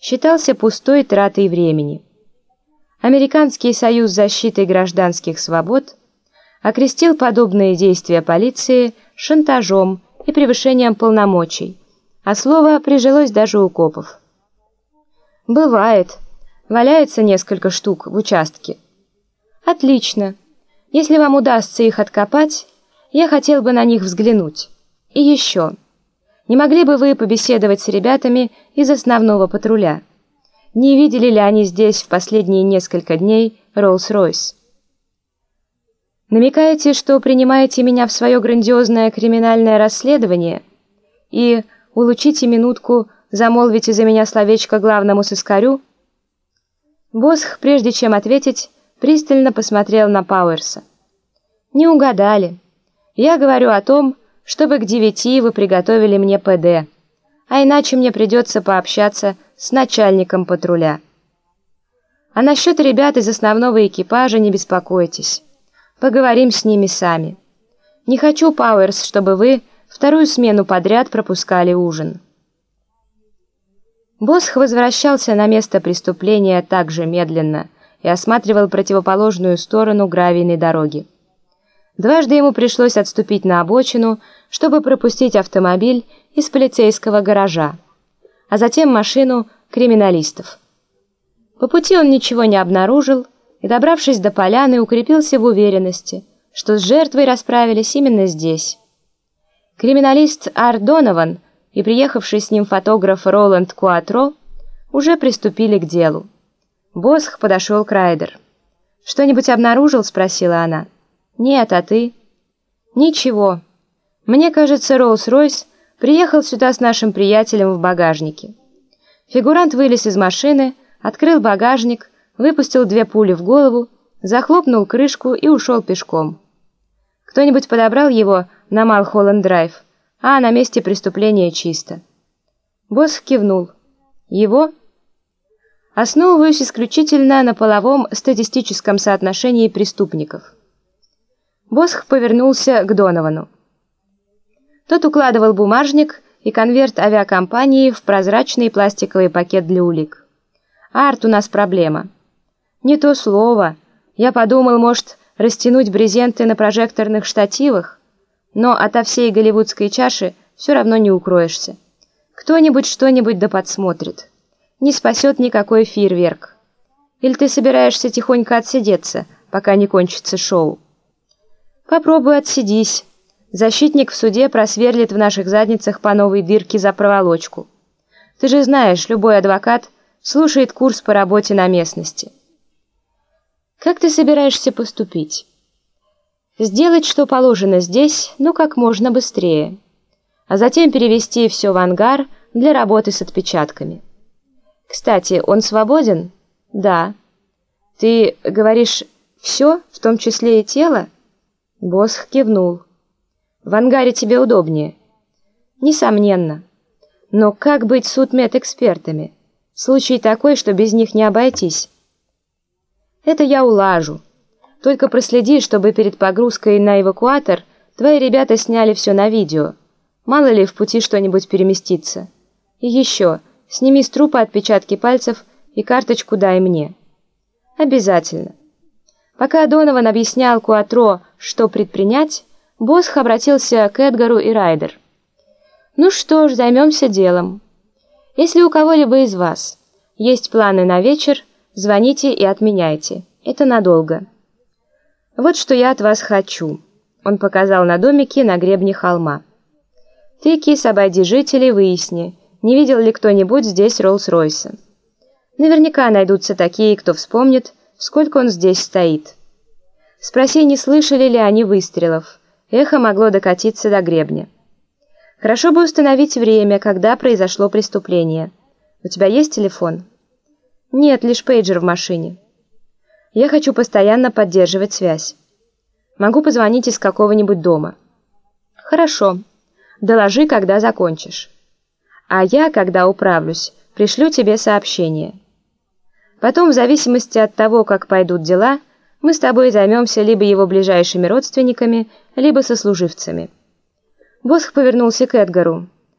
считался пустой тратой времени. Американский союз защиты гражданских свобод окрестил подобные действия полиции шантажом и превышением полномочий, а слово прижилось даже у копов. «Бывает. Валяется несколько штук в участке». «Отлично. Если вам удастся их откопать, я хотел бы на них взглянуть. И еще. Не могли бы вы побеседовать с ребятами из основного патруля?» Не видели ли они здесь в последние несколько дней Роллс-Ройс? Намекаете, что принимаете меня в свое грандиозное криминальное расследование и улучите минутку, замолвите за меня словечко главному сыскарю? Босх, прежде чем ответить, пристально посмотрел на Пауэрса. Не угадали. Я говорю о том, чтобы к девяти вы приготовили мне ПД, а иначе мне придется пообщаться с начальником патруля. А насчет ребят из основного экипажа не беспокойтесь. Поговорим с ними сами. Не хочу, Пауэрс, чтобы вы вторую смену подряд пропускали ужин. Босх возвращался на место преступления так же медленно и осматривал противоположную сторону гравийной дороги. Дважды ему пришлось отступить на обочину, чтобы пропустить автомобиль из полицейского гаража а затем машину криминалистов. По пути он ничего не обнаружил и, добравшись до поляны, укрепился в уверенности, что с жертвой расправились именно здесь. Криминалист Ар Донован и приехавший с ним фотограф Роланд Куатро уже приступили к делу. Босх подошел к Райдер. «Что-нибудь обнаружил?» — спросила она. «Нет, а ты?» «Ничего. Мне кажется, Роллс-Ройс Приехал сюда с нашим приятелем в багажнике. Фигурант вылез из машины, открыл багажник, выпустил две пули в голову, захлопнул крышку и ушел пешком. Кто-нибудь подобрал его на Малхолланд-драйв, а на месте преступления чисто. Босс кивнул. Его? Основываюсь исключительно на половом статистическом соотношении преступников. Босх повернулся к Доновану. Тот укладывал бумажник и конверт авиакомпании в прозрачный пластиковый пакет для улик. «Арт, у нас проблема». «Не то слово. Я подумал, может, растянуть брезенты на прожекторных штативах, но ото всей голливудской чаши все равно не укроешься. Кто-нибудь что-нибудь да подсмотрит. Не спасет никакой фейерверк. Или ты собираешься тихонько отсидеться, пока не кончится шоу?» «Попробуй отсидись». Защитник в суде просверлит в наших задницах по новой дырке за проволочку. Ты же знаешь, любой адвокат слушает курс по работе на местности. Как ты собираешься поступить? Сделать, что положено здесь, но как можно быстрее. А затем перевести все в ангар для работы с отпечатками. Кстати, он свободен? Да. Ты говоришь «все», в том числе и тело? Босх кивнул. В ангаре тебе удобнее. Несомненно. Но как быть судмедэкспертами? Случай такой, что без них не обойтись. Это я улажу. Только проследи, чтобы перед погрузкой на эвакуатор твои ребята сняли все на видео. Мало ли в пути что-нибудь переместится. И еще, сними с трупа отпечатки пальцев и карточку дай мне. Обязательно. Пока Донован объяснял Куатро, что предпринять, Босх обратился к Эдгару и Райдер. «Ну что ж, займемся делом. Если у кого-либо из вас есть планы на вечер, звоните и отменяйте. Это надолго. Вот что я от вас хочу». Он показал на домике на гребне холма. «Ты, Кис, обойди жителей, выясни, не видел ли кто-нибудь здесь Роллс-Ройса. Наверняка найдутся такие, кто вспомнит, сколько он здесь стоит. Спроси, не слышали ли они выстрелов». Эхо могло докатиться до гребня. Хорошо бы установить время, когда произошло преступление. У тебя есть телефон? Нет, лишь пейджер в машине. Я хочу постоянно поддерживать связь. Могу позвонить из какого-нибудь дома. Хорошо. Доложи, когда закончишь. А я, когда управлюсь, пришлю тебе сообщение. Потом, в зависимости от того, как пойдут дела, мы с тобой займемся либо его ближайшими родственниками, либо сослуживцами. Босх повернулся к Эдгару.